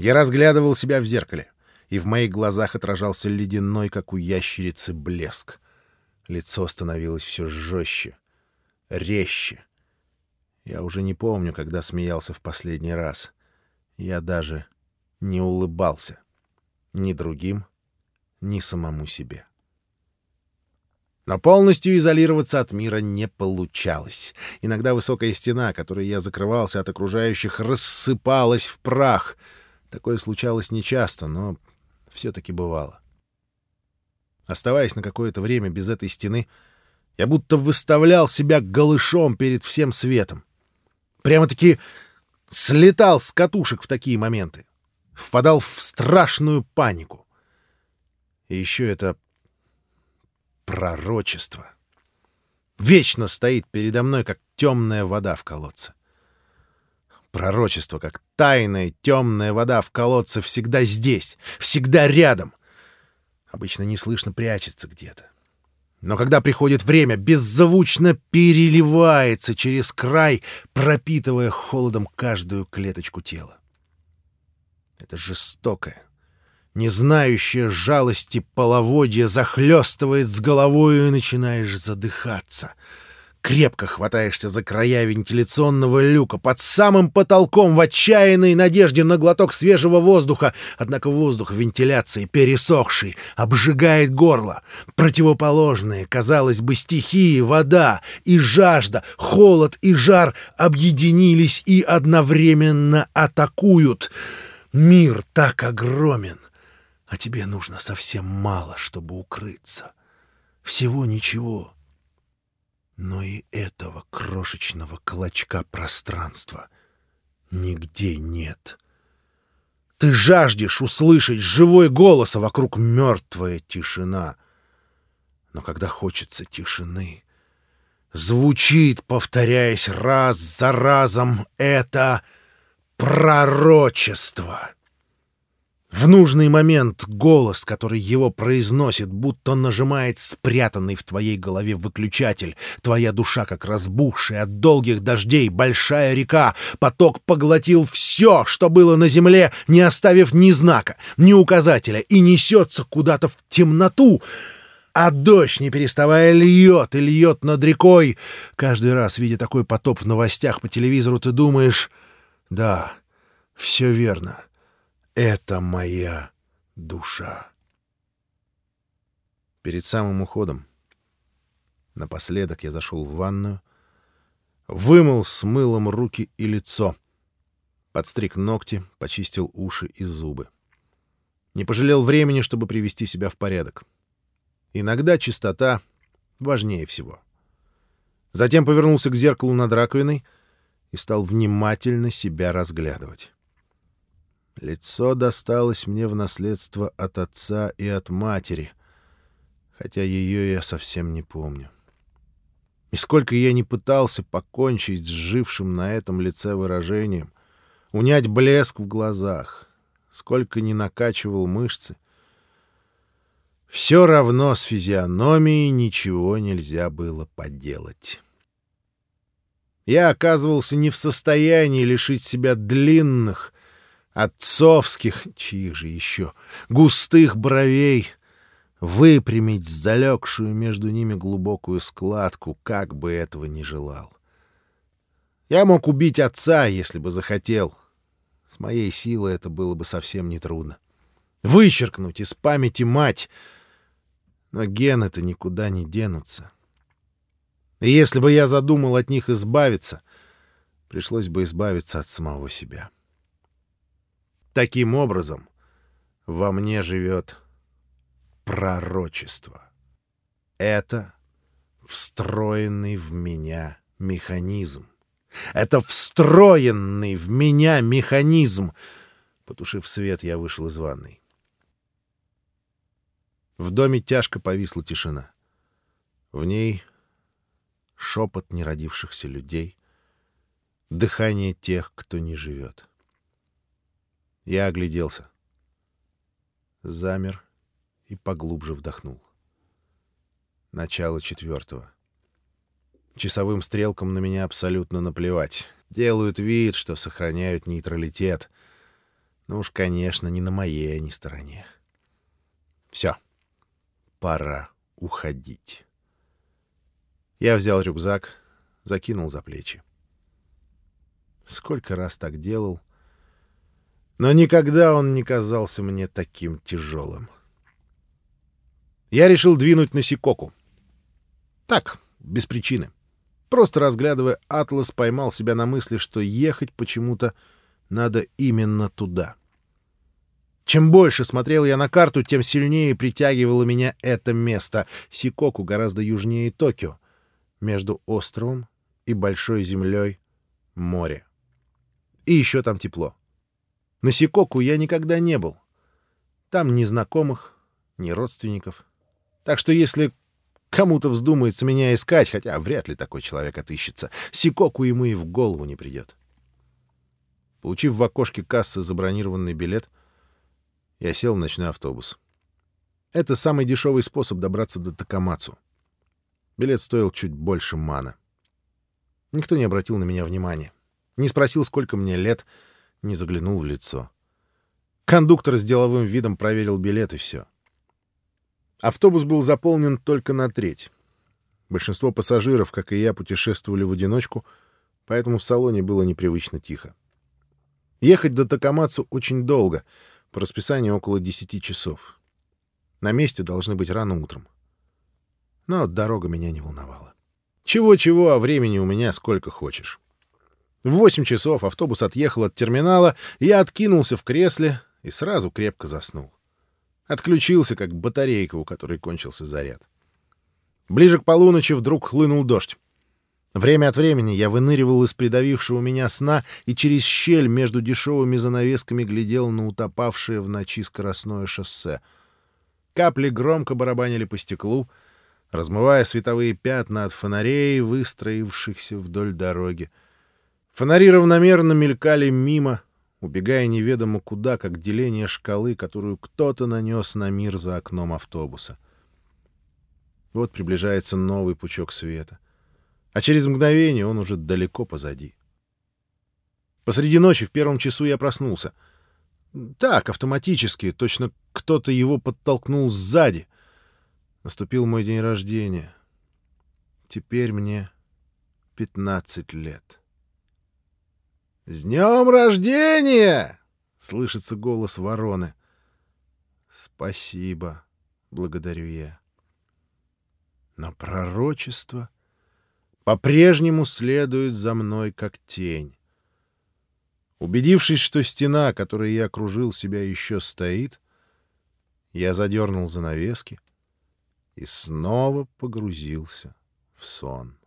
Я разглядывал себя в зеркале, и в моих глазах отражался ледяной, как у ящерицы, блеск. Лицо становилось все жестче, резче. Я уже не помню, когда смеялся в последний раз. Я даже не улыбался. Ни другим, ни самому себе. Но полностью изолироваться от мира не получалось. Иногда высокая стена, которой я закрывался от окружающих, рассыпалась в прах. Такое случалось нечасто, но все-таки бывало. Оставаясь на какое-то время без этой стены, я будто выставлял себя голышом перед всем светом. Прямо-таки слетал с катушек в такие моменты. Впадал в страшную панику. И еще это пророчество. Вечно стоит передо мной, как темная вода в колодце. Пророчество, как тайная темная вода в колодце, всегда здесь, всегда рядом. Обычно неслышно прячется где-то. Но когда приходит время, беззвучно переливается через край, пропитывая холодом каждую клеточку тела. Это жестокое, не знающее жалости половодье захлестывает с головой и начинаешь задыхаться — Крепко хватаешься за края вентиляционного люка под самым потолком в отчаянной надежде на глоток свежего воздуха, однако воздух вентиляции пересохший, обжигает горло. Противоположные, казалось бы, стихии, вода и жажда, холод и жар объединились и одновременно атакуют. Мир так огромен, а тебе нужно совсем мало, чтобы укрыться. Всего ничего — но и этого крошечного клочка пространства нигде нет. Ты жаждешь услышать живой голос, а вокруг мертвая тишина. Но когда хочется тишины, звучит, повторяясь раз за разом, это пророчество. В нужный момент голос, который его произносит, будто нажимает спрятанный в твоей голове выключатель. Твоя душа, как разбухшая от долгих дождей, большая река. Поток поглотил все, что было на земле, не оставив ни знака, ни указателя, и несется куда-то в темноту. А дождь, не переставая, льет и льет над рекой. Каждый раз, видя такой потоп в новостях по телевизору, ты думаешь, да, все верно. Это моя душа. Перед самым уходом, напоследок я зашел в ванную, вымыл с мылом руки и лицо, подстриг ногти, почистил уши и зубы. Не пожалел времени, чтобы привести себя в порядок. Иногда чистота важнее всего. Затем повернулся к зеркалу над раковиной и стал внимательно себя разглядывать. Лицо досталось мне в наследство от отца и от матери, хотя ее я совсем не помню. И сколько я не пытался покончить с жившим на этом лице выражением, унять блеск в глазах, сколько не накачивал мышцы, все равно с физиономией ничего нельзя было поделать. Я оказывался не в состоянии лишить себя длинных, отцовских, чьих же еще, густых бровей, выпрямить залегшую между ними глубокую складку, как бы этого ни желал. Я мог убить отца, если бы захотел. С моей силой это было бы совсем нетрудно. Вычеркнуть из памяти мать. Но гены-то никуда не денутся. И если бы я задумал от них избавиться, пришлось бы избавиться от самого себя. — Таким образом, во мне живет пророчество. Это встроенный в меня механизм. Это встроенный в меня механизм. Потушив свет, я вышел из ванной. В доме тяжко повисла тишина. В ней шепот неродившихся людей, дыхание тех, кто не живет. Я огляделся. Замер и поглубже вдохнул. Начало четвертого. Часовым стрелкам на меня абсолютно наплевать. Делают вид, что сохраняют нейтралитет. Ну уж, конечно, не на моей они стороне. Все, пора уходить. Я взял рюкзак, закинул за плечи. Сколько раз так делал, но никогда он не казался мне таким тяжелым. Я решил двинуть на Сикоку. Так, без причины. Просто разглядывая атлас, поймал себя на мысли, что ехать почему-то надо именно туда. Чем больше смотрел я на карту, тем сильнее притягивало меня это место. Сикоку гораздо южнее Токио, между островом и большой землей море. И еще там тепло. На Сикоку я никогда не был. Там ни знакомых, ни родственников. Так что если кому-то вздумается меня искать, хотя вряд ли такой человек отыщется, Сикоку ему и в голову не придет. Получив в окошке кассы забронированный билет, я сел в ночной автобус. Это самый дешевый способ добраться до Такамацу. Билет стоил чуть больше мана. Никто не обратил на меня внимания. Не спросил, сколько мне лет, не заглянул в лицо. Кондуктор с деловым видом проверил билет, и все. Автобус был заполнен только на треть. Большинство пассажиров, как и я, путешествовали в одиночку, поэтому в салоне было непривычно тихо. Ехать до Такамацу очень долго, по расписанию около 10 часов. На месте должны быть рано утром. Но дорога меня не волновала. Чего-чего, а времени у меня сколько хочешь. В восемь часов автобус отъехал от терминала, я откинулся в кресле и сразу крепко заснул. Отключился, как батарейка, у которой кончился заряд. Ближе к полуночи вдруг хлынул дождь. Время от времени я выныривал из придавившего меня сна и через щель между дешевыми занавесками глядел на утопавшее в ночи скоростное шоссе. Капли громко барабанили по стеклу, размывая световые пятна от фонарей, выстроившихся вдоль дороги. Фонари равномерно мелькали мимо, убегая неведомо куда, как деление шкалы, которую кто-то нанес на мир за окном автобуса. Вот приближается новый пучок света. А через мгновение он уже далеко позади. Посреди ночи в первом часу я проснулся. Так, автоматически, точно кто-то его подтолкнул сзади. Наступил мой день рождения. Теперь мне пятнадцать лет. «С днем рождения!» — слышится голос вороны. «Спасибо», — благодарю я. Но пророчество по-прежнему следует за мной как тень. Убедившись, что стена, которой я окружил себя, еще стоит, я задернул занавески и снова погрузился в сон.